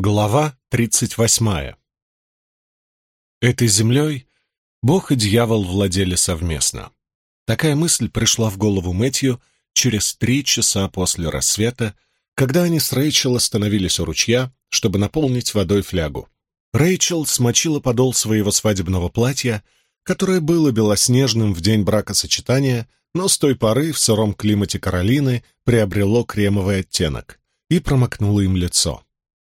Глава тридцать восьмая Этой землей Бог и дьявол владели совместно. Такая мысль пришла в голову Мэтью через три часа после рассвета, когда они с Рэйчел остановились у ручья, чтобы наполнить водой флягу. Рэйчел смочила подол своего свадебного платья, которое было белоснежным в день бракосочетания, но с той поры в сыром климате Каролины приобрело кремовый оттенок, и промокнула им лицо.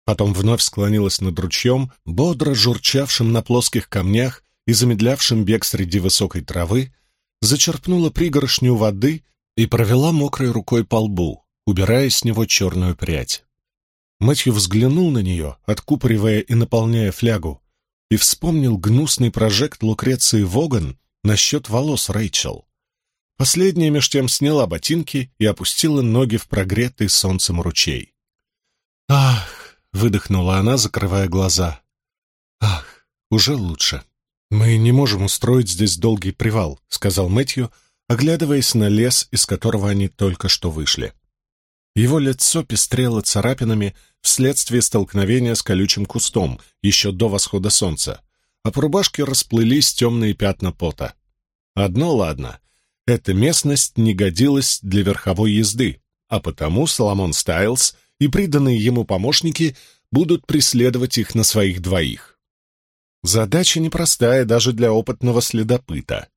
Потом вновь склонилась над ручьем, бодро журчавшим на плоских камнях и замедлявшим бег среди высокой травы, зачерпнула пригоршню воды и провела мокрой рукой по лбу, убирая с него черную прядь. Мэтью взглянул на нее, откупоривая и наполняя флягу, и вспомнил гнусный прожект Лукреции Воган насчет волос Рэйчел. Последняя меж тем сняла ботинки и опустила ноги в прогретый солнцем ручей. «Ах!» — выдохнула она, закрывая глаза. «Ах, уже лучше. Мы не можем устроить здесь долгий привал», — сказал Мэтью, оглядываясь на лес, из которого они только что вышли. Его лицо пестрело царапинами вследствие столкновения с колючим кустом еще до восхода солнца, а по рубашке расплылись темные пятна пота. Одно ладно, эта местность не годилась для верховой езды, а потому Соломон Стайлз — и приданные ему помощники будут преследовать их на своих двоих. Задача непростая даже для опытного следопыта.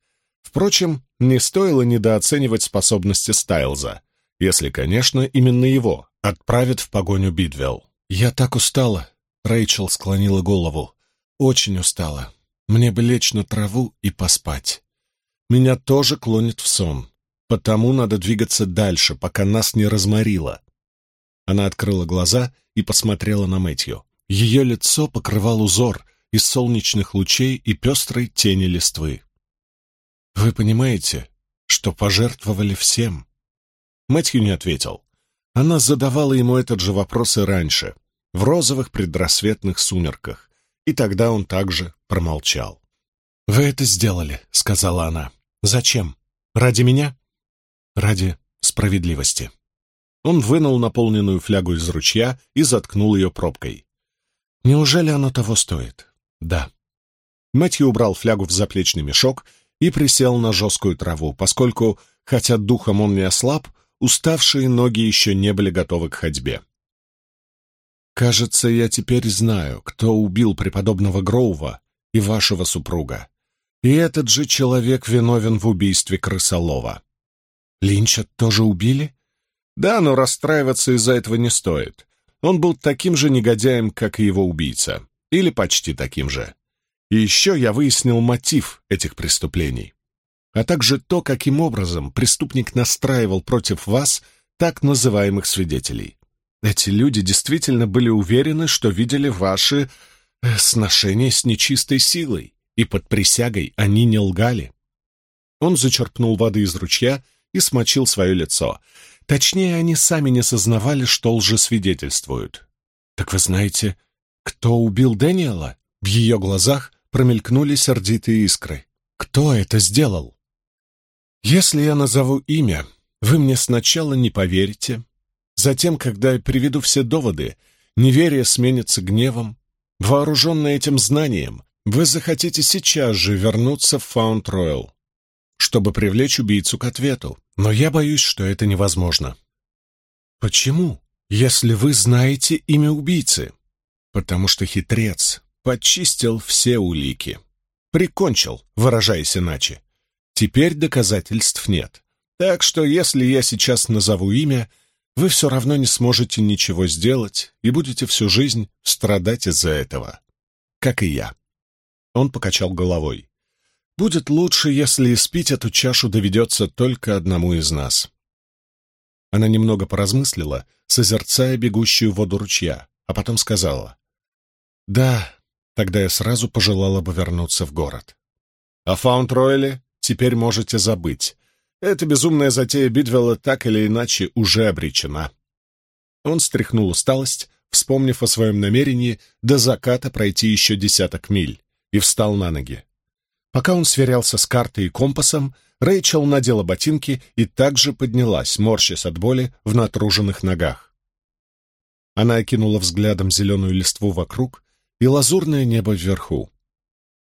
Впрочем, не стоило недооценивать способности Стайлза, если, конечно, именно его отправят в погоню Бидвелл. «Я так устала», — Рэйчел склонила голову. «Очень устала. Мне бы лечь на траву и поспать. Меня тоже клонит в сон, потому надо двигаться дальше, пока нас не разморило. Она открыла глаза и посмотрела на Мэтью. Ее лицо покрывал узор из солнечных лучей и пестрой тени листвы. «Вы понимаете, что пожертвовали всем?» Мэтью не ответил. Она задавала ему этот же вопрос и раньше, в розовых предрассветных сумерках, и тогда он также промолчал. «Вы это сделали», — сказала она. «Зачем? Ради меня?» «Ради справедливости». Он вынул наполненную флягу из ручья и заткнул ее пробкой. «Неужели оно того стоит?» «Да». Мэтью убрал флягу в заплечный мешок и присел на жесткую траву, поскольку, хотя духом он не ослаб, уставшие ноги еще не были готовы к ходьбе. «Кажется, я теперь знаю, кто убил преподобного Гроува и вашего супруга. И этот же человек виновен в убийстве крысолова». «Линча тоже убили?» Да, но расстраиваться из-за этого не стоит. Он был таким же негодяем, как и его убийца. Или почти таким же. И еще я выяснил мотив этих преступлений. А также то, каким образом преступник настраивал против вас так называемых свидетелей. Эти люди действительно были уверены, что видели ваши э, сношения с нечистой силой, и под присягой они не лгали. Он зачерпнул воды из ручья и смочил свое лицо. Точнее, они сами не сознавали, что лжесвидетельствуют. «Так вы знаете, кто убил Дэниела?» В ее глазах промелькнули сердитые искры. «Кто это сделал?» «Если я назову имя, вы мне сначала не поверите. Затем, когда я приведу все доводы, неверие сменится гневом. Вооруженный этим знанием, вы захотите сейчас же вернуться в Фаунд-Ройл чтобы привлечь убийцу к ответу, но я боюсь, что это невозможно. Почему, если вы знаете имя убийцы? Потому что хитрец подчистил все улики. Прикончил, выражаясь иначе. Теперь доказательств нет. Так что, если я сейчас назову имя, вы все равно не сможете ничего сделать и будете всю жизнь страдать из-за этого. Как и я. Он покачал головой. Будет лучше, если испить эту чашу доведется только одному из нас. Она немного поразмыслила, созерцая бегущую воду ручья, а потом сказала. «Да, тогда я сразу пожелала бы вернуться в город. О Фаунд-Ройле теперь можете забыть. Эта безумная затея Бидвелла так или иначе уже обречена». Он стряхнул усталость, вспомнив о своем намерении до заката пройти еще десяток миль, и встал на ноги. Пока он сверялся с картой и компасом, Рэйчел надела ботинки и также поднялась, морщась от боли в натруженных ногах. Она окинула взглядом зеленую листву вокруг и лазурное небо вверху.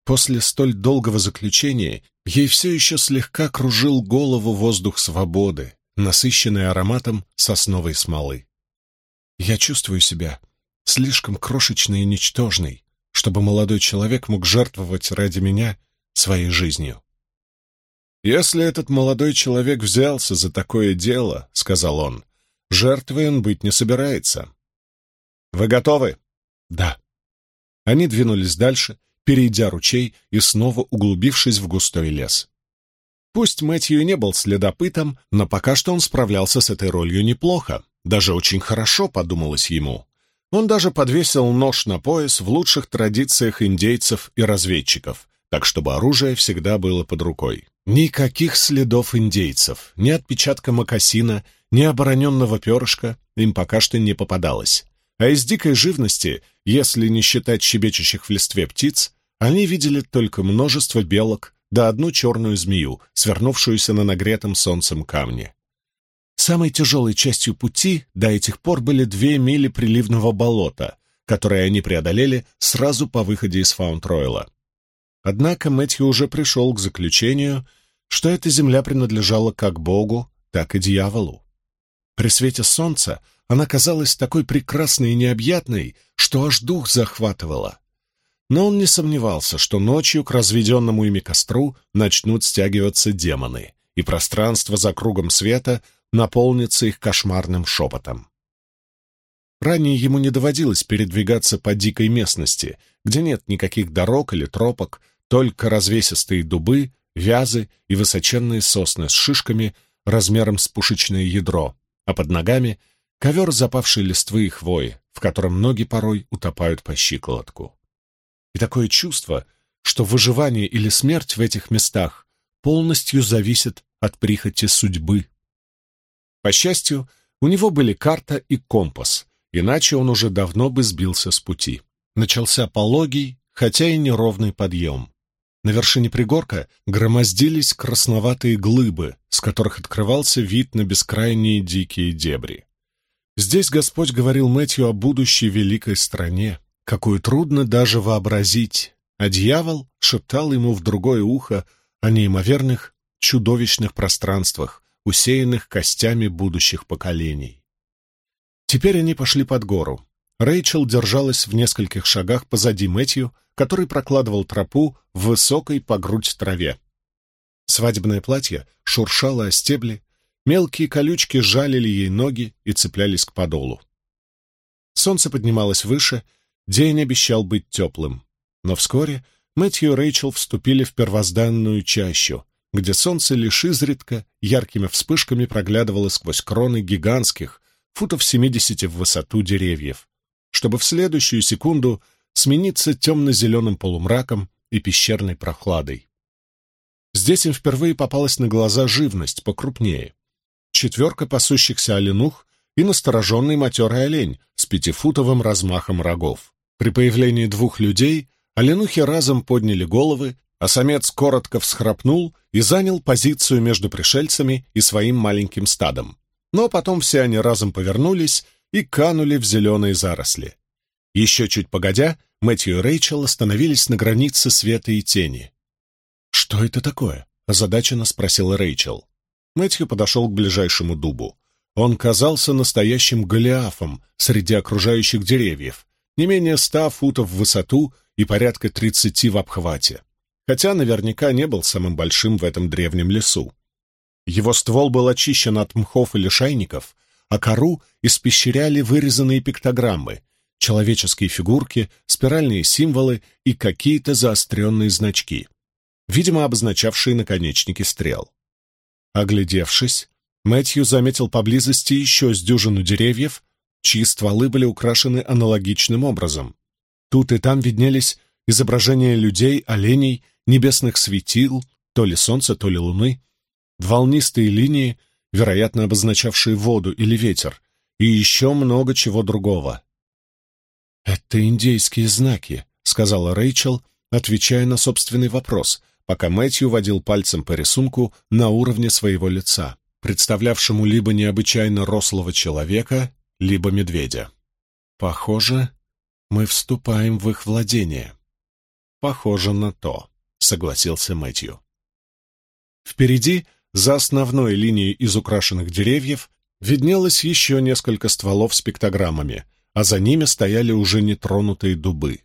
После столь долгого заключения ей все еще слегка кружил голову воздух свободы, насыщенный ароматом сосновой смолы. Я чувствую себя слишком крошечной и ничтожной, чтобы молодой человек мог жертвовать ради меня своей жизнью. «Если этот молодой человек взялся за такое дело, — сказал он, — жертвой он быть не собирается. Вы готовы?» «Да». Они двинулись дальше, перейдя ручей и снова углубившись в густой лес. Пусть Мэтью не был следопытом, но пока что он справлялся с этой ролью неплохо, даже очень хорошо, подумалось ему. Он даже подвесил нож на пояс в лучших традициях индейцев и разведчиков, так чтобы оружие всегда было под рукой. Никаких следов индейцев, ни отпечатка мокасина, ни обороненного перышка им пока что не попадалось. А из дикой живности, если не считать щебечущих в листве птиц, они видели только множество белок да одну черную змею, свернувшуюся на нагретом солнцем камне. Самой тяжелой частью пути до этих пор были две мили приливного болота, которые они преодолели сразу по выходе из Фаунд-Ройла. Однако Мэтью уже пришел к заключению, что эта земля принадлежала как Богу, так и дьяволу. При свете солнца она казалась такой прекрасной и необъятной, что аж дух захватывала. Но он не сомневался, что ночью к разведенному ими костру начнут стягиваться демоны, и пространство за кругом света наполнится их кошмарным шепотом. Ранее ему не доводилось передвигаться по дикой местности, где нет никаких дорог или тропок, только развесистые дубы, вязы и высоченные сосны с шишками размером с пушечное ядро, а под ногами — ковер запавшей листвы и хвои, в котором ноги порой утопают по щиколотку. И такое чувство, что выживание или смерть в этих местах полностью зависит от прихоти судьбы. По счастью, у него были карта и компас, иначе он уже давно бы сбился с пути. Начался пологий, хотя и неровный подъем. На вершине пригорка громоздились красноватые глыбы, с которых открывался вид на бескрайние дикие дебри. Здесь Господь говорил Мэтью о будущей великой стране, какую трудно даже вообразить, а дьявол шептал ему в другое ухо о неимоверных, чудовищных пространствах, усеянных костями будущих поколений. Теперь они пошли под гору. Рэйчел держалась в нескольких шагах позади Мэтью, который прокладывал тропу в высокой по грудь траве. Свадебное платье шуршало о стебли, мелкие колючки жалили ей ноги и цеплялись к подолу. Солнце поднималось выше, день обещал быть теплым. Но вскоре Мэтью и Рэйчел вступили в первозданную чащу, где солнце лишь изредка яркими вспышками проглядывало сквозь кроны гигантских, футов семидесяти в высоту деревьев, чтобы в следующую секунду смениться темно-зеленым полумраком и пещерной прохладой. Здесь им впервые попалась на глаза живность покрупнее. Четверка пасущихся оленух и настороженный матерый олень с пятифутовым размахом рогов. При появлении двух людей оленухи разом подняли головы, а самец коротко всхрапнул и занял позицию между пришельцами и своим маленьким стадом. Но потом все они разом повернулись и канули в зеленые заросли. Еще чуть погодя, Мэтью и Рэйчел остановились на границе света и тени. «Что это такое?» — озадаченно спросила Рэйчел. Мэтью подошел к ближайшему дубу. Он казался настоящим голиафом среди окружающих деревьев, не менее ста футов в высоту и порядка тридцати в обхвате, хотя наверняка не был самым большим в этом древнем лесу. Его ствол был очищен от мхов и лишайников, а кору испещряли вырезанные пиктограммы, человеческие фигурки, спиральные символы и какие-то заостренные значки, видимо, обозначавшие наконечники стрел. Оглядевшись, Мэтью заметил поблизости еще с дюжину деревьев, чьи стволы были украшены аналогичным образом. Тут и там виднелись изображения людей, оленей, небесных светил, то ли солнца, то ли луны, волнистые линии, вероятно, обозначавшие воду или ветер, и еще много чего другого. «Это индейские знаки», — сказала Рэйчел, отвечая на собственный вопрос, пока Мэтью водил пальцем по рисунку на уровне своего лица, представлявшему либо необычайно рослого человека, либо медведя. Похоже, мы вступаем в их владение. Похоже на то, согласился Мэтью. Впереди, за основной линией из украшенных деревьев, виднелось еще несколько стволов с пиктограммами, а за ними стояли уже нетронутые дубы.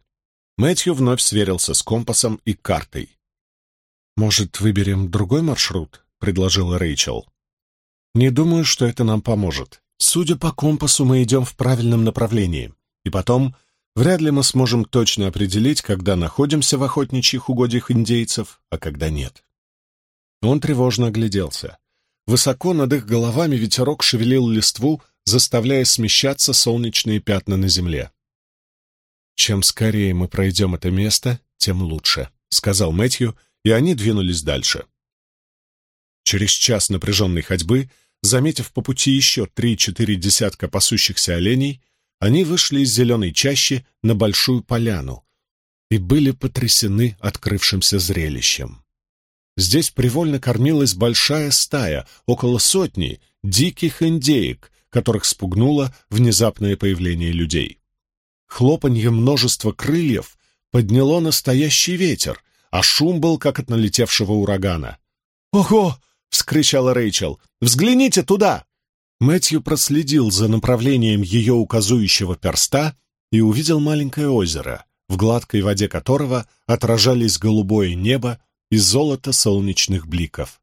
Мэтью вновь сверился с компасом и картой. «Может, выберем другой маршрут?» — предложила Рэйчел. «Не думаю, что это нам поможет. Судя по компасу, мы идем в правильном направлении. И потом, вряд ли мы сможем точно определить, когда находимся в охотничьих угодьях индейцев, а когда нет». Он тревожно огляделся. Высоко над их головами ветерок шевелил листву, заставляя смещаться солнечные пятна на земле. «Чем скорее мы пройдем это место, тем лучше», — сказал Мэтью, и они двинулись дальше. Через час напряженной ходьбы, заметив по пути еще три-четыре десятка пасущихся оленей, они вышли из зеленой чащи на большую поляну и были потрясены открывшимся зрелищем. Здесь привольно кормилась большая стая, около сотни диких индеек, которых спугнуло внезапное появление людей. Хлопанье множества крыльев подняло настоящий ветер, а шум был, как от налетевшего урагана. «Ого!» — вскричала Рэйчел. «Взгляните туда!» Мэтью проследил за направлением ее указующего перста и увидел маленькое озеро, в гладкой воде которого отражались голубое небо и золото солнечных бликов.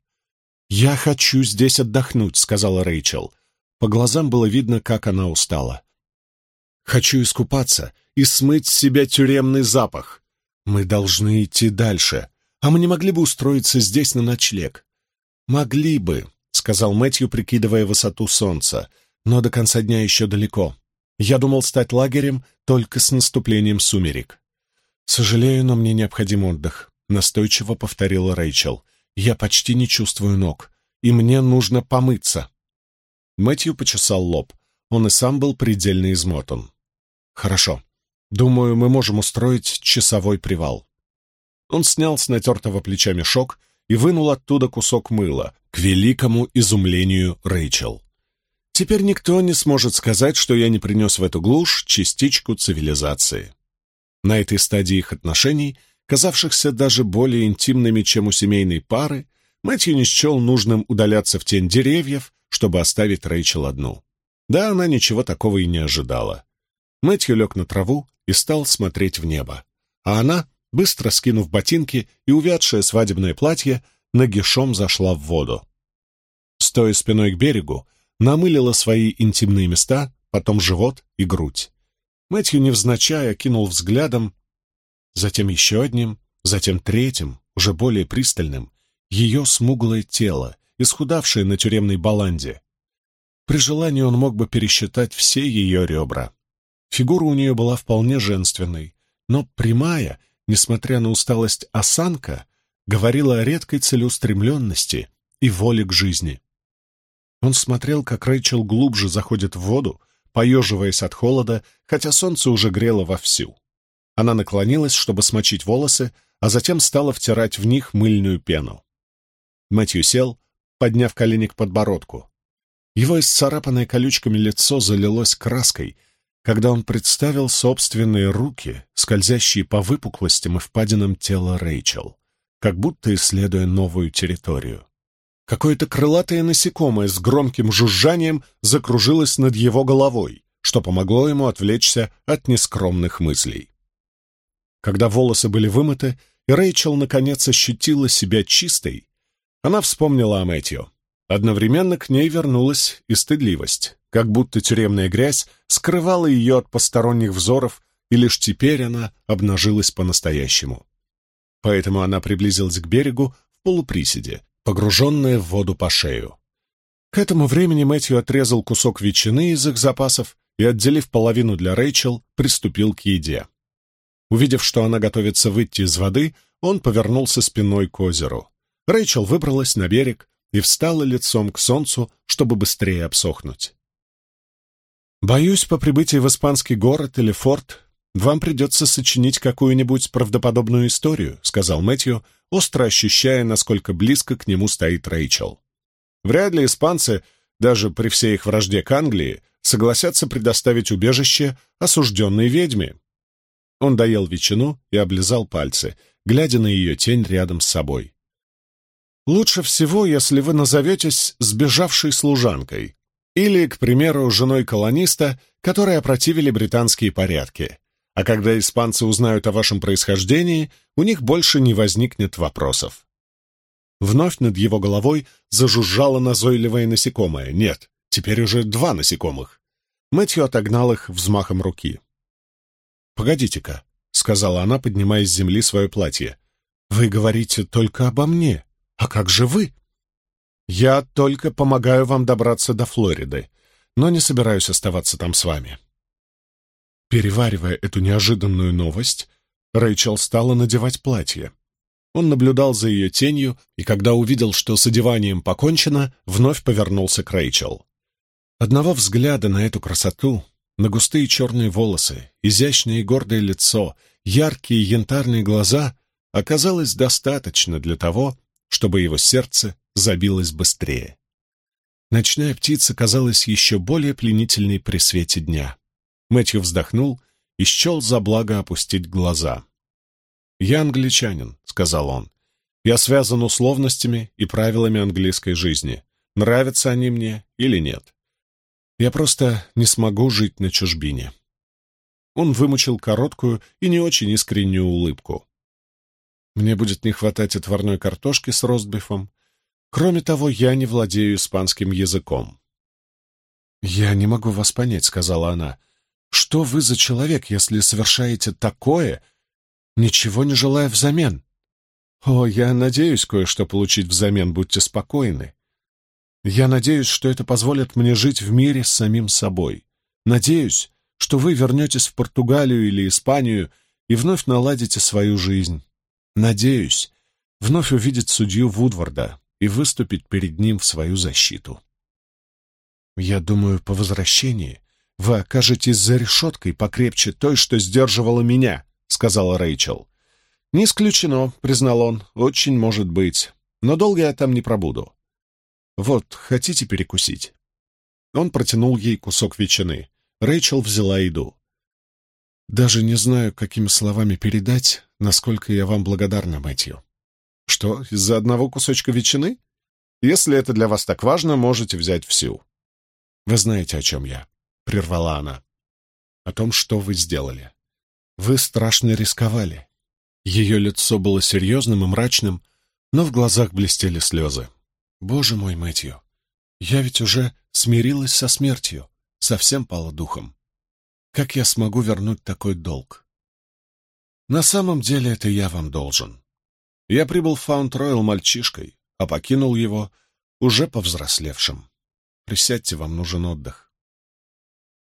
«Я хочу здесь отдохнуть», — сказала Рэйчел. По глазам было видно, как она устала. Хочу искупаться и смыть с себя тюремный запах. Мы должны идти дальше. А мы не могли бы устроиться здесь на ночлег? Могли бы, — сказал Мэтью, прикидывая высоту солнца, — но до конца дня еще далеко. Я думал стать лагерем только с наступлением сумерек. Сожалею, но мне необходим отдых, — настойчиво повторила Рэйчел. Я почти не чувствую ног, и мне нужно помыться. Мэтью почесал лоб. Он и сам был предельно измотан. «Хорошо. Думаю, мы можем устроить часовой привал». Он снял с натертого плеча мешок и вынул оттуда кусок мыла, к великому изумлению Рэйчел. «Теперь никто не сможет сказать, что я не принес в эту глушь частичку цивилизации». На этой стадии их отношений, казавшихся даже более интимными, чем у семейной пары, Мэтью не счел нужным удаляться в тень деревьев, чтобы оставить Рэйчел одну. Да, она ничего такого и не ожидала. Мэтью лег на траву и стал смотреть в небо. А она, быстро скинув ботинки и увядшее свадебное платье, нагишом зашла в воду. Стоя спиной к берегу, намылила свои интимные места, потом живот и грудь. Мэтью невзначай окинул взглядом, затем еще одним, затем третьим, уже более пристальным, ее смуглое тело, исхудавшее на тюремной баланде, при желании он мог бы пересчитать все ее ребра. Фигура у нее была вполне женственной, но прямая, несмотря на усталость осанка, говорила о редкой целеустремленности и воле к жизни. Он смотрел, как Рэйчел глубже заходит в воду, поеживаясь от холода, хотя солнце уже грело вовсю. Она наклонилась, чтобы смочить волосы, а затем стала втирать в них мыльную пену. Мэтью сел, подняв колени к подбородку. Его исцарапанное колючками лицо залилось краской, когда он представил собственные руки, скользящие по выпуклостям и впадинам тела Рэйчел, как будто исследуя новую территорию. Какое-то крылатое насекомое с громким жужжанием закружилось над его головой, что помогло ему отвлечься от нескромных мыслей. Когда волосы были вымыты, и Рэйчел наконец ощутила себя чистой, она вспомнила о Мэтью. Одновременно к ней вернулась и стыдливость, как будто тюремная грязь скрывала ее от посторонних взоров, и лишь теперь она обнажилась по-настоящему. Поэтому она приблизилась к берегу в полуприседе, погруженная в воду по шею. К этому времени Мэтью отрезал кусок ветчины из их запасов и, отделив половину для Рэйчел, приступил к еде. Увидев, что она готовится выйти из воды, он повернулся спиной к озеру. Рэйчел выбралась на берег, и встала лицом к солнцу, чтобы быстрее обсохнуть. «Боюсь, по прибытии в испанский город или форт вам придется сочинить какую-нибудь правдоподобную историю», — сказал Мэтью, остро ощущая, насколько близко к нему стоит Рэйчел. Вряд ли испанцы, даже при всей их вражде к Англии, согласятся предоставить убежище осужденной ведьме. Он доел ветчину и облизал пальцы, глядя на ее тень рядом с собой. «Лучше всего, если вы назоветесь сбежавшей служанкой или, к примеру, женой колониста, которые опротивили британские порядки. А когда испанцы узнают о вашем происхождении, у них больше не возникнет вопросов». Вновь над его головой зажужжало назойливое насекомое. Нет, теперь уже два насекомых. Мэтью отогнал их взмахом руки. «Погодите-ка», — сказала она, поднимая с земли свое платье. «Вы говорите только обо мне. А как же вы?» «Я только помогаю вам добраться до Флориды, но не собираюсь оставаться там с вами». Переваривая эту неожиданную новость, Рэйчел стала надевать платье. Он наблюдал за ее тенью, и когда увидел, что с одеванием покончено, вновь повернулся к Рэйчел. Одного взгляда на эту красоту на густые черные волосы, изящное и гордое лицо, яркие янтарные глаза оказалось достаточно для того, чтобы его сердце забилось быстрее. Ночная птица казалась еще более пленительной при свете дня. Мэтью вздохнул и счел за благо опустить глаза. «Я англичанин», — сказал он. «Я связан условностями и правилами английской жизни. Нравятся они мне или нет. Я просто не смогу жить на чужбине. Он вымучил короткую и не очень искреннюю улыбку. Мне будет не хватать отварной картошки с ростбифом. Кроме того, я не владею испанским языком. «Я не могу вас понять», — сказала она. «Что вы за человек, если совершаете такое, ничего не желая взамен?» «О, я надеюсь кое-что получить взамен, будьте спокойны. Я надеюсь, что это позволит мне жить в мире с самим собой. Надеюсь, что вы вернетесь в Португалию или Испанию и вновь наладите свою жизнь. Надеюсь, вновь увидеть судью Вудварда и выступить перед ним в свою защиту. Я думаю, по возвращении вы окажетесь за решеткой покрепче той, что сдерживала меня, — сказала Рэйчел. «Не исключено», — признал он, — «очень может быть. Но долго я там не пробуду. «Вот, хотите перекусить?» Он протянул ей кусок ветчины. Рэйчел взяла еду. «Даже не знаю, какими словами передать, насколько я вам благодарна, Мэтью». «Что, из-за одного кусочка ветчины? Если это для вас так важно, можете взять всю». «Вы знаете, о чем я», — прервала она. «О том, что вы сделали. Вы страшно рисковали». Ее лицо было серьезным и мрачным, но в глазах блестели слезы. Боже мой, Мэтью, я ведь уже смирилась со смертью, совсем пала духом. Как я смогу вернуть такой долг? На самом деле это я вам должен. Я прибыл в Фаунд-Ройл мальчишкой, а покинул его уже повзрослевшим. Присядьте, вам нужен отдых.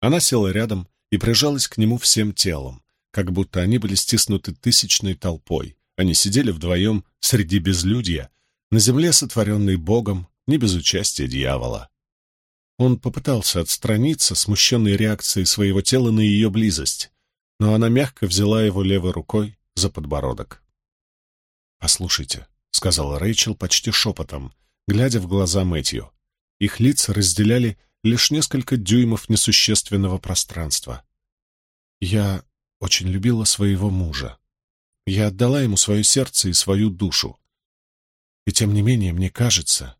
Она села рядом и прижалась к нему всем телом, как будто они были стиснуты тысячной толпой. Они сидели вдвоем среди безлюдья, на земле, сотворенной Богом, не без участия дьявола. Он попытался отстраниться, смущенной реакцией своего тела на ее близость, но она мягко взяла его левой рукой за подбородок. «Послушайте», — сказала Рэйчел почти шепотом, глядя в глаза Мэтью. Их лица разделяли лишь несколько дюймов несущественного пространства. «Я очень любила своего мужа. Я отдала ему свое сердце и свою душу. И тем не менее, мне кажется,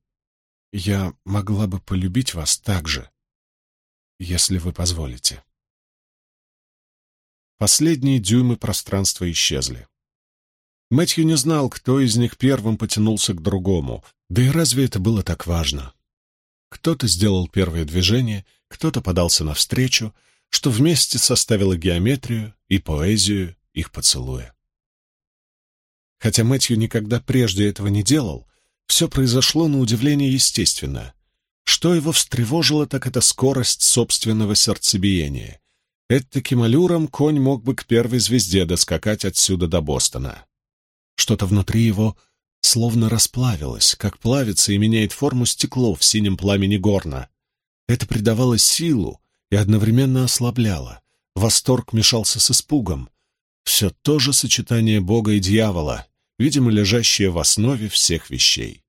я могла бы полюбить вас так же, если вы позволите. Последние дюймы пространства исчезли. Мэтью не знал, кто из них первым потянулся к другому, да и разве это было так важно? Кто-то сделал первое движение, кто-то подался навстречу, что вместе составило геометрию и поэзию их поцелуя. Хотя Мэтью никогда прежде этого не делал, все произошло на удивление естественно. Что его встревожило, так это скорость собственного сердцебиения. Этаким аллюром конь мог бы к первой звезде доскакать отсюда до Бостона. Что-то внутри его словно расплавилось, как плавится и меняет форму стекло в синем пламени горна. Это придавало силу и одновременно ослабляло. Восторг мешался с испугом. Все то же сочетание Бога и дьявола, видимо, лежащее в основе всех вещей.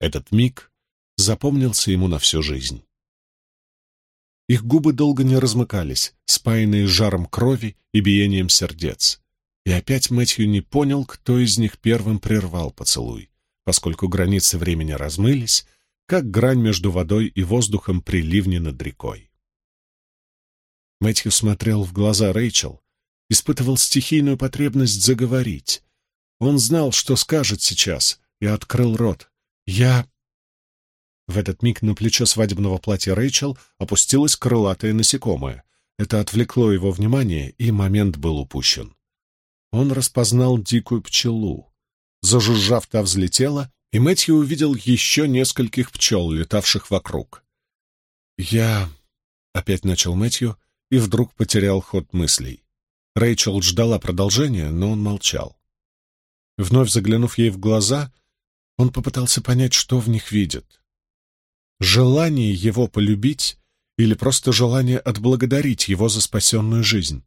Этот миг запомнился ему на всю жизнь. Их губы долго не размыкались, спаянные жаром крови и биением сердец. И опять Мэтью не понял, кто из них первым прервал поцелуй, поскольку границы времени размылись, как грань между водой и воздухом при ливне над рекой. Мэтью смотрел в глаза Рэйчел, испытывал стихийную потребность заговорить. Он знал, что скажет сейчас, и открыл рот. «Я...» В этот миг на плечо свадебного платья Рэйчел опустилось крылатое насекомое. Это отвлекло его внимание, и момент был упущен. Он распознал дикую пчелу. Зажужжав, та взлетела, и Мэтью увидел еще нескольких пчел, летавших вокруг. «Я...» — опять начал Мэтью, и вдруг потерял ход мыслей. Рэйчел ждала продолжения, но он молчал. Вновь заглянув ей в глаза, он попытался понять, что в них видит. Желание его полюбить или просто желание отблагодарить его за спасенную жизнь?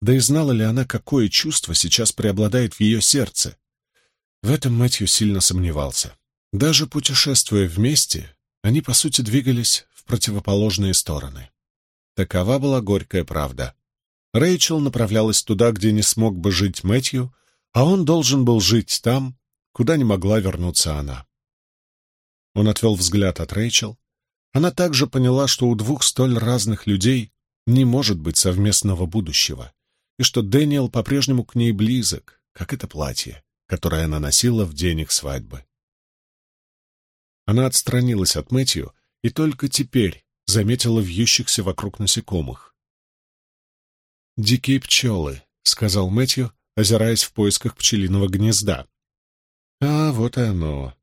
Да и знала ли она, какое чувство сейчас преобладает в ее сердце? В этом Мэтью сильно сомневался. Даже путешествуя вместе, они, по сути, двигались в противоположные стороны. Такова была горькая правда. Рэйчел направлялась туда, где не смог бы жить Мэтью, а он должен был жить там, куда не могла вернуться она. Он отвел взгляд от Рэйчел. Она также поняла, что у двух столь разных людей не может быть совместного будущего, и что Дэниел по-прежнему к ней близок, как это платье, которое она носила в день их свадьбы. Она отстранилась от Мэтью и только теперь заметила вьющихся вокруг насекомых. «Дикие пчелы», — сказал Мэтью, озираясь в поисках пчелиного гнезда. «А, вот и оно».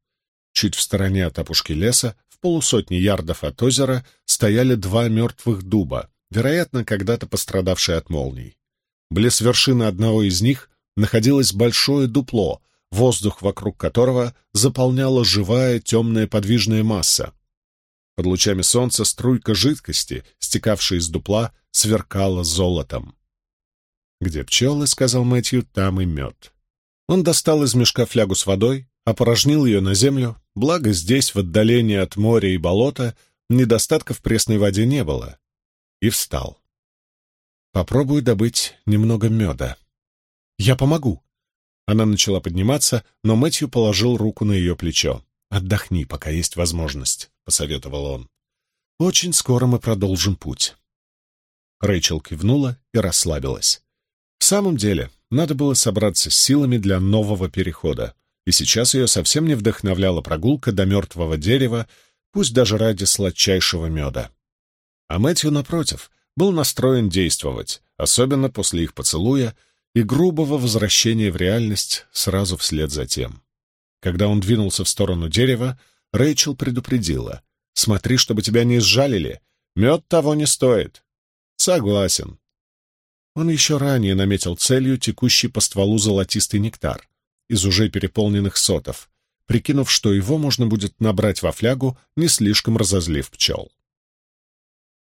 Чуть в стороне от опушки леса, в полусотни ярдов от озера, стояли два мертвых дуба, вероятно, когда-то пострадавшие от молний. Близ вершины одного из них находилось большое дупло, воздух вокруг которого заполняла живая темная подвижная масса. Под лучами солнца струйка жидкости, стекавшая из дупла, сверкала золотом. «Где пчелы?» — сказал Мэтью, — «там и мед». Он достал из мешка флягу с водой, опорожнил ее на землю, благо здесь, в отдалении от моря и болота, недостатка в пресной воде не было, и встал. «Попробую добыть немного меда». «Я помогу». Она начала подниматься, но Мэтью положил руку на ее плечо. «Отдохни, пока есть возможность», — посоветовал он. «Очень скоро мы продолжим путь». Рэйчел кивнула и расслабилась. В самом деле, надо было собраться с силами для нового перехода, и сейчас ее совсем не вдохновляла прогулка до мертвого дерева, пусть даже ради сладчайшего меда. А Мэтью, напротив, был настроен действовать, особенно после их поцелуя и грубого возвращения в реальность сразу вслед за тем. Когда он двинулся в сторону дерева, Рэйчел предупредила. «Смотри, чтобы тебя не сжалили. Мед того не стоит». «Согласен». Он еще ранее наметил целью текущий по стволу золотистый нектар из уже переполненных сотов, прикинув, что его можно будет набрать во флягу, не слишком разозлив пчел.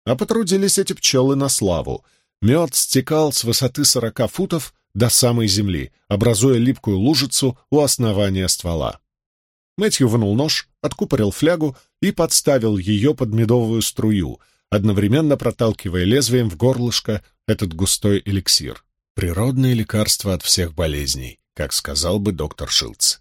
А потрудились эти пчелы на славу. Мед стекал с высоты сорока футов до самой земли, образуя липкую лужицу у основания ствола. Мэтью вынул нож, откупорил флягу и подставил ее под медовую струю, одновременно проталкивая лезвием в горлышко этот густой эликсир. Природное лекарство от всех болезней, как сказал бы доктор Шилдс.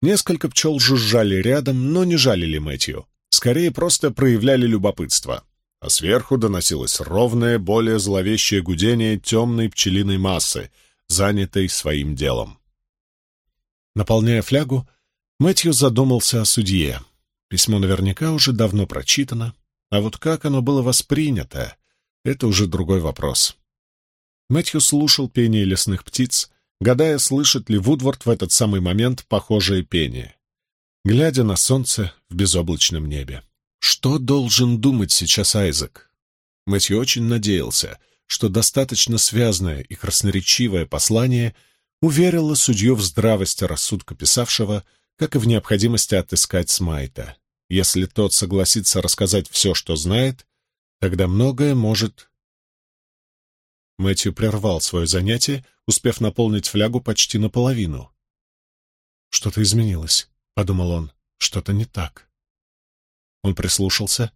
Несколько пчел жужжали рядом, но не жалили Мэтью. Скорее, просто проявляли любопытство. А сверху доносилось ровное, более зловещее гудение темной пчелиной массы, занятой своим делом. Наполняя флягу, Мэтью задумался о судье. Письмо наверняка уже давно прочитано, а вот как оно было воспринято — это уже другой вопрос. Мэтью слушал пение лесных птиц, гадая, слышит ли Вудвард в этот самый момент похожее пение, глядя на солнце в безоблачном небе. Что должен думать сейчас Айзек? Мэтью очень надеялся, что достаточно связное и красноречивое послание уверило судью в здравости рассудка писавшего, как и в необходимости отыскать Смайта. Если тот согласится рассказать все, что знает, тогда многое может... Мэтью прервал свое занятие, успев наполнить флягу почти наполовину. «Что-то изменилось», — подумал он, — «что-то не так». Он прислушался.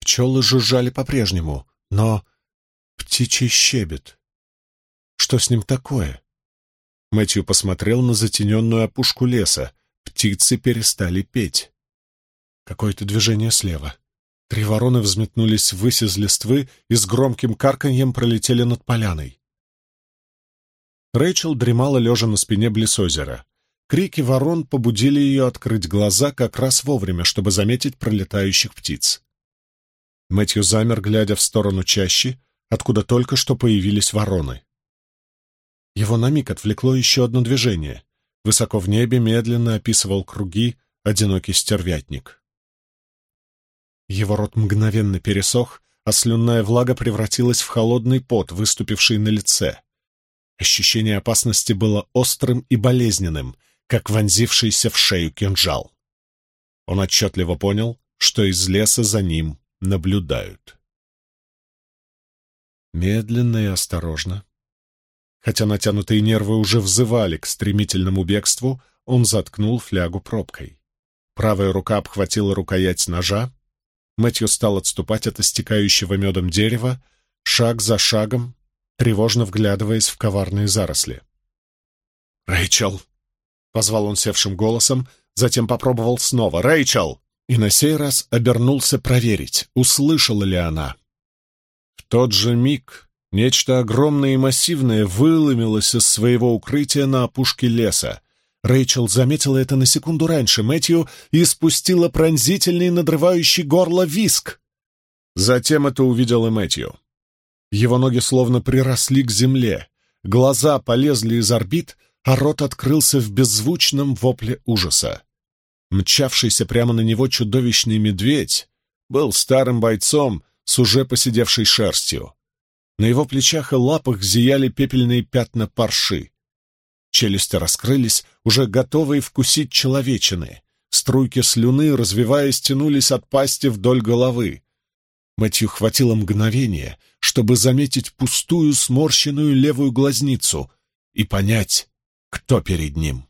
Пчелы жужжали по-прежнему, но птичий щебет. Что с ним такое? Мэтью посмотрел на затененную опушку леса. Птицы перестали петь. Какое-то движение слева. Три вороны взметнулись ввысь из листвы и с громким карканьем пролетели над поляной. Рэйчел дремала лежа на спине близ озера. Крики ворон побудили ее открыть глаза как раз вовремя, чтобы заметить пролетающих птиц. Мэтью замер, глядя в сторону чащи, откуда только что появились вороны. Его на миг отвлекло еще одно движение. Высоко в небе медленно описывал круги одинокий стервятник. Его рот мгновенно пересох, а слюнная влага превратилась в холодный пот, выступивший на лице. Ощущение опасности было острым и болезненным, как вонзившийся в шею кинжал. Он отчетливо понял, что из леса за ним наблюдают. Медленно и осторожно, хотя натянутые нервы уже взывали к стремительному бегству, он заткнул флягу пробкой. Правая рука обхватила рукоять ножа. Мэтью стал отступать от истекающего медом дерева, шаг за шагом, тревожно вглядываясь в коварные заросли. «Рэйчел!» Позвал он севшим голосом, затем попробовал снова. «Рэйчел!» И на сей раз обернулся проверить, услышала ли она. В тот же миг нечто огромное и массивное выломилось из своего укрытия на опушке леса. Рэйчел заметила это на секунду раньше Мэтью и спустила пронзительный, надрывающий горло виск. Затем это увидел и Мэтью. Его ноги словно приросли к земле, глаза полезли из орбит, а рот открылся в беззвучном вопле ужаса. Мчавшийся прямо на него чудовищный медведь был старым бойцом с уже посидевшей шерстью. На его плечах и лапах зияли пепельные пятна парши. Челюсти раскрылись, уже готовые вкусить человечины. Струйки слюны, развиваясь, тянулись от пасти вдоль головы. Мэтью хватило мгновения, чтобы заметить пустую сморщенную левую глазницу и понять, кто перед ним.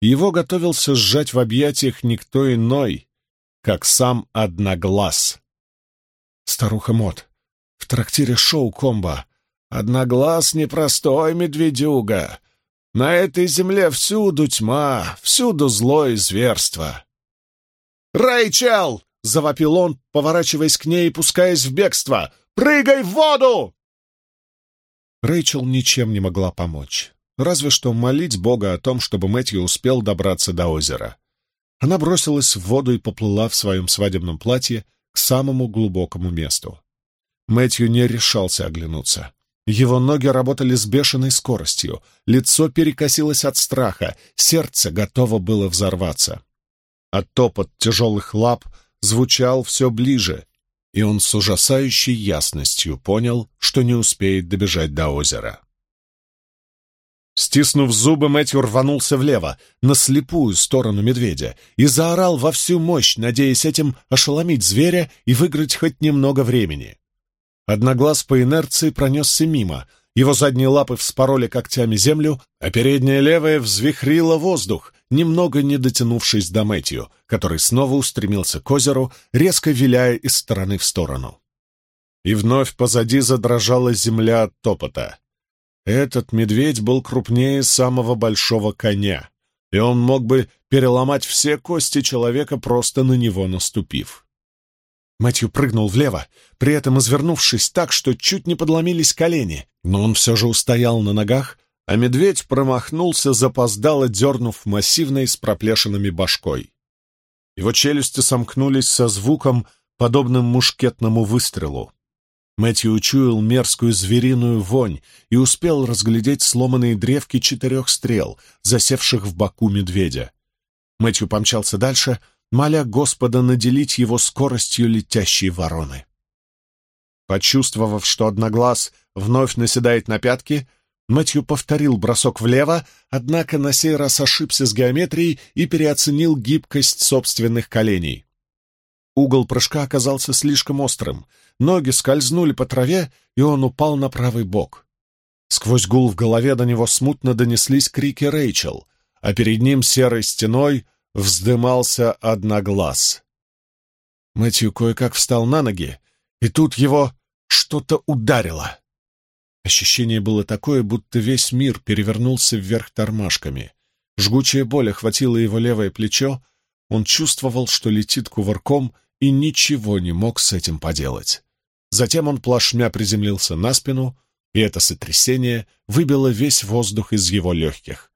Его готовился сжать в объятиях никто иной, как сам Одноглаз. Старуха Мот. В трактире шоу комбо. Одноглаз непростой медведюга. На этой земле всюду тьма, всюду зло и зверство. «Рэйчел!» — завопил он, поворачиваясь к ней и пускаясь в бегство. «Прыгай в воду!» Рэйчел ничем не могла помочь разве что молить Бога о том, чтобы Мэтью успел добраться до озера. Она бросилась в воду и поплыла в своем свадебном платье к самому глубокому месту. Мэтью не решался оглянуться. Его ноги работали с бешеной скоростью, лицо перекосилось от страха, сердце готово было взорваться. А топот тяжелых лап звучал все ближе, и он с ужасающей ясностью понял, что не успеет добежать до озера. Стиснув зубы, Мэтью рванулся влево, на слепую сторону медведя, и заорал во всю мощь, надеясь этим ошеломить зверя и выиграть хоть немного времени. Одноглаз по инерции пронесся мимо, его задние лапы вспороли когтями землю, а передняя левая взвихрила воздух, немного не дотянувшись до Мэтью, который снова устремился к озеру, резко виляя из стороны в сторону. И вновь позади задрожала земля от топота. Этот медведь был крупнее самого большого коня, и он мог бы переломать все кости человека, просто на него наступив. Мэтью прыгнул влево, при этом извернувшись так, что чуть не подломились колени, но он все же устоял на ногах, а медведь промахнулся, запоздало дернув массивной с проплешинами башкой. Его челюсти сомкнулись со звуком, подобным мушкетному выстрелу. Мэтью учуял мерзкую звериную вонь и успел разглядеть сломанные древки четырех стрел, засевших в боку медведя. Мэтью помчался дальше, моля Господа наделить его скоростью летящей вороны. Почувствовав, что одноглаз вновь наседает на пятки, Мэтью повторил бросок влево, однако на сей раз ошибся с геометрией и переоценил гибкость собственных коленей. Угол прыжка оказался слишком острым, ноги скользнули по траве, и он упал на правый бок. Сквозь гул в голове до него смутно донеслись крики Рэйчел, а перед ним серой стеной вздымался одноглаз. Мэтью кое-как встал на ноги, и тут его что-то ударило. Ощущение было такое, будто весь мир перевернулся вверх тормашками. Жгучая боль охватила его левое плечо, он чувствовал, что летит кувырком, и ничего не мог с этим поделать. Затем он плашмя приземлился на спину, и это сотрясение выбило весь воздух из его легких.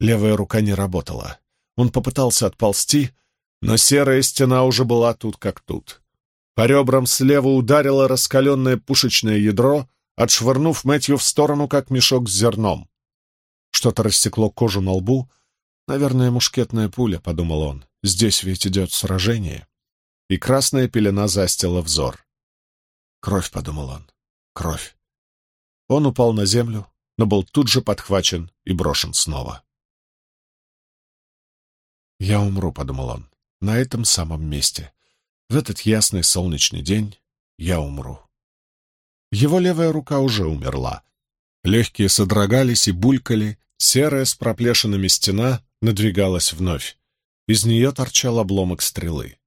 Левая рука не работала. Он попытался отползти, но серая стена уже была тут как тут. По ребрам слева ударило раскаленное пушечное ядро, отшвырнув Мэтью в сторону, как мешок с зерном. Что-то рассекло кожу на лбу. «Наверное, мушкетная пуля», — подумал он. «Здесь ведь идет сражение». И красная пелена застила взор. «Кровь», — подумал он. «Кровь». Он упал на землю, но был тут же подхвачен и брошен снова. «Я умру», — подумал он, — «на этом самом месте. В этот ясный солнечный день я умру». Его левая рука уже умерла. Легкие содрогались и булькали, серая с проплешинами стена надвигалась вновь. Из нее торчал обломок стрелы.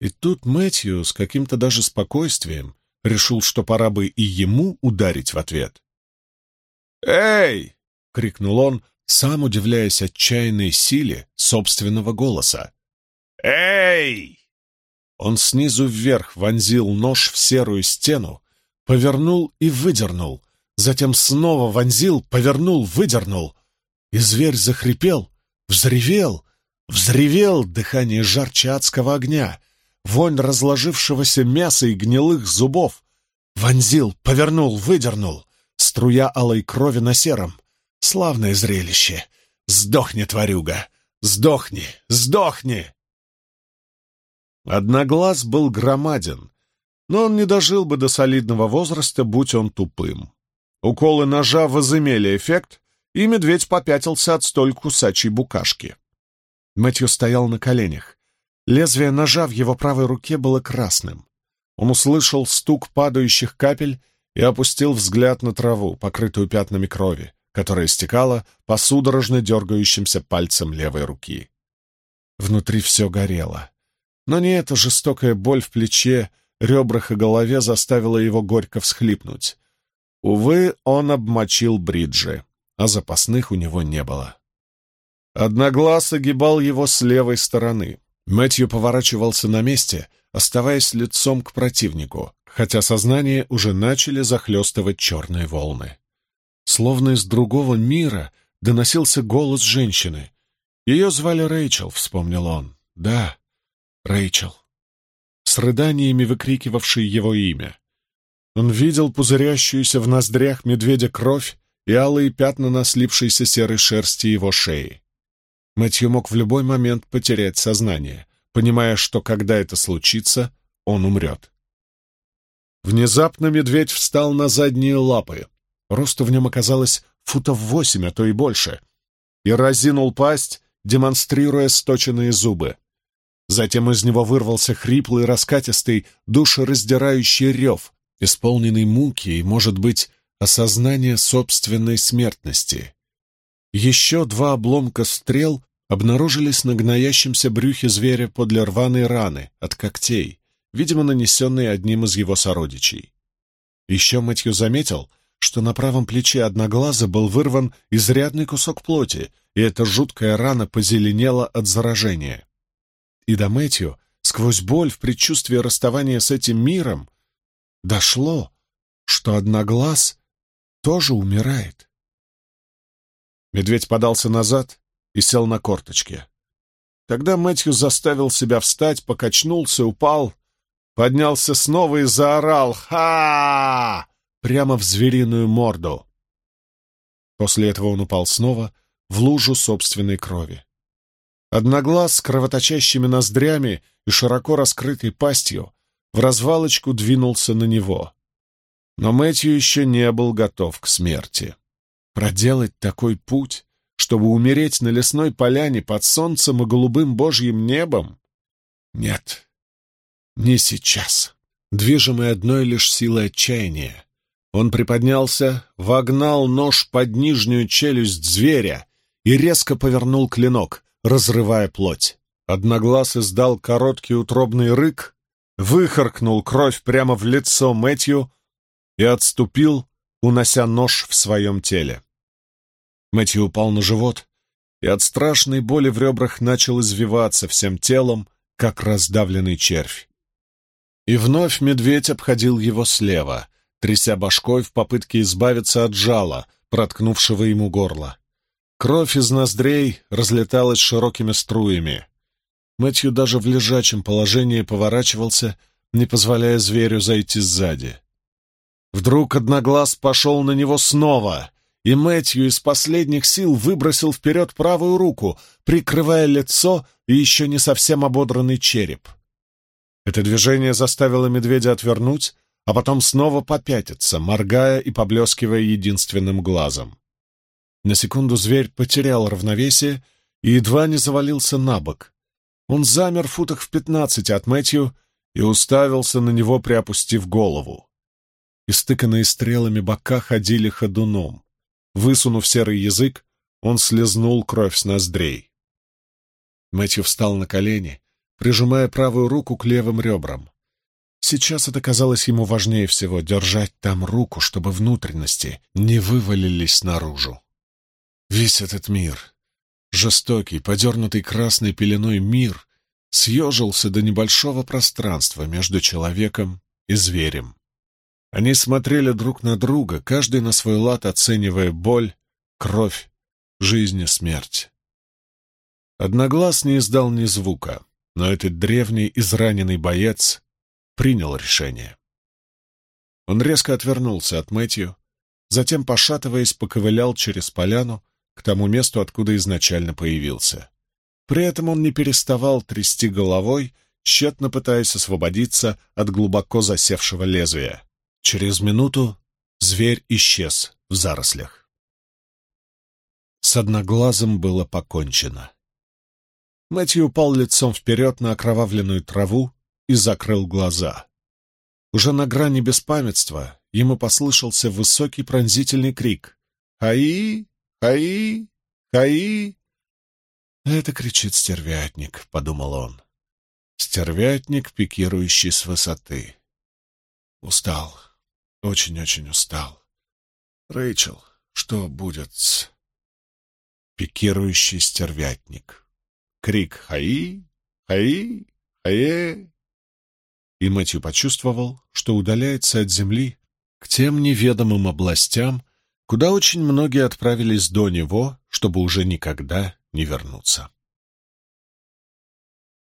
И тут Мэтью с каким-то даже спокойствием решил, что пора бы и ему ударить в ответ. «Эй!» — крикнул он, сам удивляясь отчаянной силе собственного голоса. «Эй!» Он снизу вверх вонзил нож в серую стену, повернул и выдернул, затем снова вонзил, повернул, выдернул. И зверь захрипел, взревел, взревел дыхание жарче адского огня, вонь разложившегося мяса и гнилых зубов. Вонзил, повернул, выдернул. Струя алой крови на сером. Славное зрелище. Сдохни, тварюга! Сдохни! Сдохни! Одноглаз был громаден, но он не дожил бы до солидного возраста, будь он тупым. Уколы ножа возымели эффект, и медведь попятился от столь кусачей букашки. Мэтью стоял на коленях. Лезвие ножа в его правой руке было красным. Он услышал стук падающих капель и опустил взгляд на траву, покрытую пятнами крови, которая стекала по судорожно дергающимся пальцам левой руки. Внутри все горело. Но не эта жестокая боль в плече, ребрах и голове заставила его горько всхлипнуть. Увы, он обмочил бриджи, а запасных у него не было. Одноглаз огибал его с левой стороны. Мэтью поворачивался на месте, оставаясь лицом к противнику, хотя сознание уже начали захлестывать черные волны. Словно из другого мира доносился голос женщины. Ее звали Рэйчел, вспомнил он. Да, Рэйчел. С рыданиями выкрикивавшей его имя. Он видел пузырящуюся в ноздрях медведя кровь и алые пятна на слипшейся серой шерсти его шеи. Мэтью мог в любой момент потерять сознание, понимая, что когда это случится, он умрет. Внезапно медведь встал на задние лапы. Росту в нем оказалось футов восемь, а то и больше. И разинул пасть, демонстрируя сточенные зубы. Затем из него вырвался хриплый, раскатистый, душераздирающий рев, исполненный муки и, может быть, осознания собственной смертности. Еще два обломка стрел обнаружились на гноящемся брюхе зверя подле рваной раны от когтей, видимо, нанесенной одним из его сородичей. Еще Мэтью заметил, что на правом плече одноглаза был вырван изрядный кусок плоти, и эта жуткая рана позеленела от заражения. И до Мэтью, сквозь боль в предчувствии расставания с этим миром, дошло, что одноглаз тоже умирает. Медведь подался назад и сел на корточки. Тогда Мэтью заставил себя встать, покачнулся, упал, поднялся снова и заорал «Ха!» Прямо в звериную морду. После этого он упал снова в лужу собственной крови. Одноглаз с кровоточащими ноздрями и широко раскрытой пастью в развалочку двинулся на него. Но Мэтью еще не был готов к смерти. Проделать такой путь чтобы умереть на лесной поляне под солнцем и голубым божьим небом? Нет, не сейчас. Движимый одной лишь силой отчаяния, он приподнялся, вогнал нож под нижнюю челюсть зверя и резко повернул клинок, разрывая плоть. Одноглаз издал короткий утробный рык, выхаркнул кровь прямо в лицо Мэтью и отступил, унося нож в своем теле. Мэтью упал на живот и от страшной боли в ребрах начал извиваться всем телом, как раздавленный червь. И вновь медведь обходил его слева, тряся башкой в попытке избавиться от жала, проткнувшего ему горло. Кровь из ноздрей разлеталась широкими струями. Мэтью даже в лежачем положении поворачивался, не позволяя зверю зайти сзади. Вдруг одноглаз пошел на него снова, и Мэтью из последних сил выбросил вперед правую руку, прикрывая лицо и еще не совсем ободранный череп. Это движение заставило медведя отвернуть, а потом снова попятиться, моргая и поблескивая единственным глазом. На секунду зверь потерял равновесие и едва не завалился на бок, он замер в футах в пятнадцати от Мэтью и уставился на него, приопустив голову. Истыканные стрелами бока ходили ходуном. Высунув серый язык, он слезнул кровь с ноздрей. Мэтью встал на колени, прижимая правую руку к левым ребрам. Сейчас это казалось ему важнее всего — держать там руку, чтобы внутренности не вывалились наружу. Весь этот мир, Жестокий, подернутый красной пеленой мир съежился до небольшого пространства между человеком и зверем. Они смотрели друг на друга, каждый на свой лад оценивая боль, кровь, жизнь и смерть. Одноглаз не издал ни звука, но этот древний израненный боец принял решение. Он резко отвернулся от Мэтью, затем, пошатываясь, поковылял через поляну, к тому месту, откуда изначально появился. При этом он не переставал трясти головой, тщетно пытаясь освободиться от глубоко засевшего лезвия. Через минуту зверь исчез в зарослях. С одноглазым было покончено. Мэтью упал лицом вперед на окровавленную траву и закрыл глаза. Уже на грани беспамятства ему послышался высокий пронзительный крик. «Аи! «Хаи! Хаи!» «Это кричит стервятник», — подумал он. «Стервятник, пикирующий с высоты. Устал, очень-очень устал. Рэйчел, что будет с...» Пикирующий стервятник. Крик «Хаи! Хаи! Хае!» И Мэтью почувствовал, что удаляется от земли к тем неведомым областям, куда очень многие отправились до него, чтобы уже никогда не вернуться.